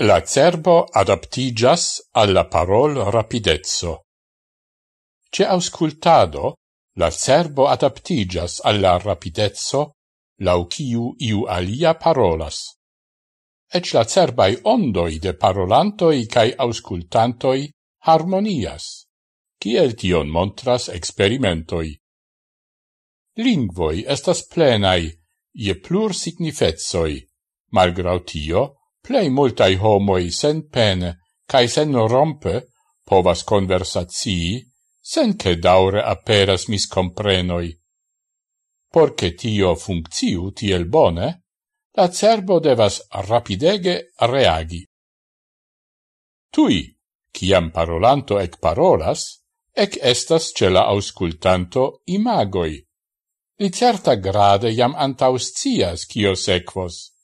La cerbo adaptigas alla parol rapidezzo. Ce auscultado, la cerbo adaptigas alla rapidezzo, lau ciu iu alia parolas. Ec la cerbai ondoi de parolantoi cae auscultantoi harmonias, ciel tion montras experimentoi. Lingvoi estas plenai, ie plur signifezoi, malgrau tio, plei multai homoi sen pene cae sen rompe povas conversatii, sen che daure aperas miscomprenoi. Porce tio funcciu tiel bone, la cerbo devas rapidege reagi. Tui, ciam parolanto ec parolas, ec estas ce la auscultanto imagoi. Li certa grade jam antauscias cio sequos.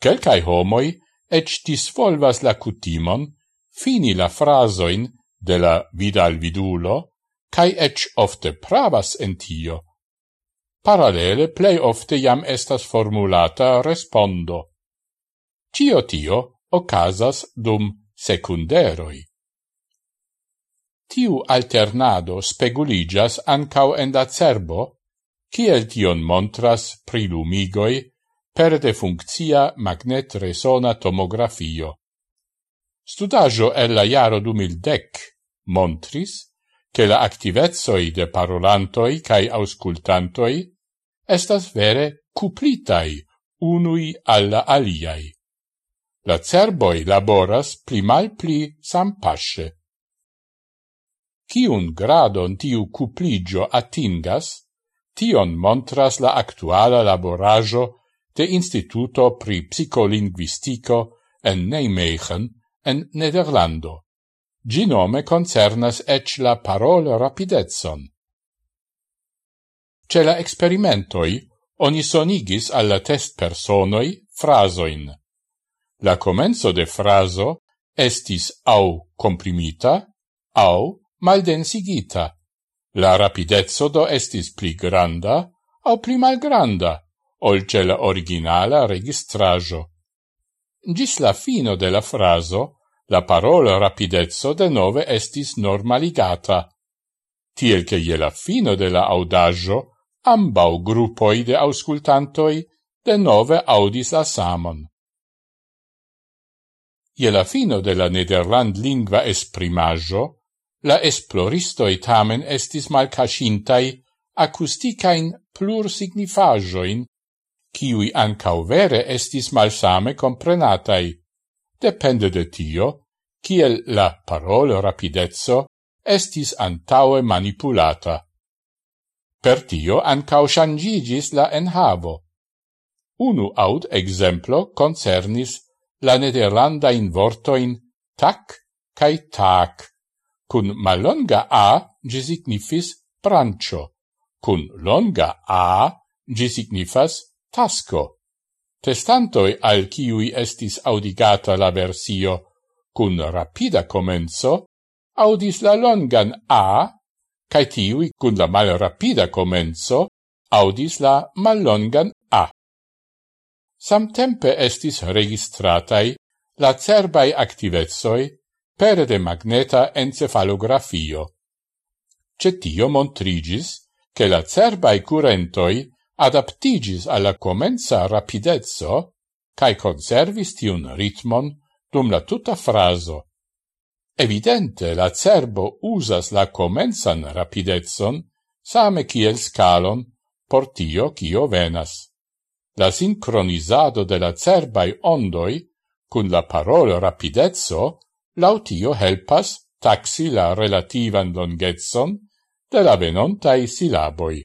Quelcae homoi ec disvolvas la cutimon fini la frasoin de la vidal vidulo, cae ec ofte pravas en tio. Paralele plei ofte jam estas formulata respondo. Cio tio ocasas dum secunderoi. Tiu alternado speguligas ancau en da cerbo, kiel tion montras prilumigoi perde funccia magnet-resona tomografio. Studaggio el la iaro du montris che la activezoi de parolantoi cae auscultantoi estas vere cuplitai unui alla aliai. La cerboi laboras pli mal pli sampasce. Ciun gradon tiu cupligio attingas, tion montras la actuala laborajo de Instituto pri Psicolinguistico en Nijmegen en Nederlando. Ginome concernas ec la parol rapidezzon. Ce la experimentoi oni sonigis alla test personoi frasoin. La comenzo de fraso estis au comprimita, au maldensigita. La rapidezzo do estis pli granda au pli malgranda. Olce la originala registrajo. Gis la fino de la fraso, la parola rapidezzo de nove estis normaligata. Tiel che je la fino de la audaggio, ambau gruppoi de auscultantoi de nove audis la samon. Je la fino de la Nederland lingua esprimaggio, la esploristoi tamen estis malcascintai acusticain plur signifaggioin kiui ancau vere estis malsame comprenatai. Depende de tio, kiel la parolo rapidezzo estis antaue manipulata. Per tio ancau shangigis la enhavo. Unu aut exemplo concernis la nederlanda in vortoin tac cae tac, cun malonga a gi signifis brancio, cun longa a gi signifas tasco. Testantoi al ciui estis audigata la versio cun rapida comenzo, audis la longan A, cae tiui cun la mal rapida comenzo, audis la mal longan A. Samtempe estis registratai la cerbai activezoi pere de magneta encefalografio. Cetio montrigis che la cerbai curentoi adaptigis alla comenza rapidezzo cae conservis tiun ritmon dum la tuta fraso. Evidente la cerbo usas la comenzan rapidezzon same kiel scalon por tio kio venas. La sincronizado de la cerbai ondoi cun la parolo rapidezzo lautio helpas taxi la relativan longezzon de la venontai silaboi.